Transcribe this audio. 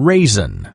raisin.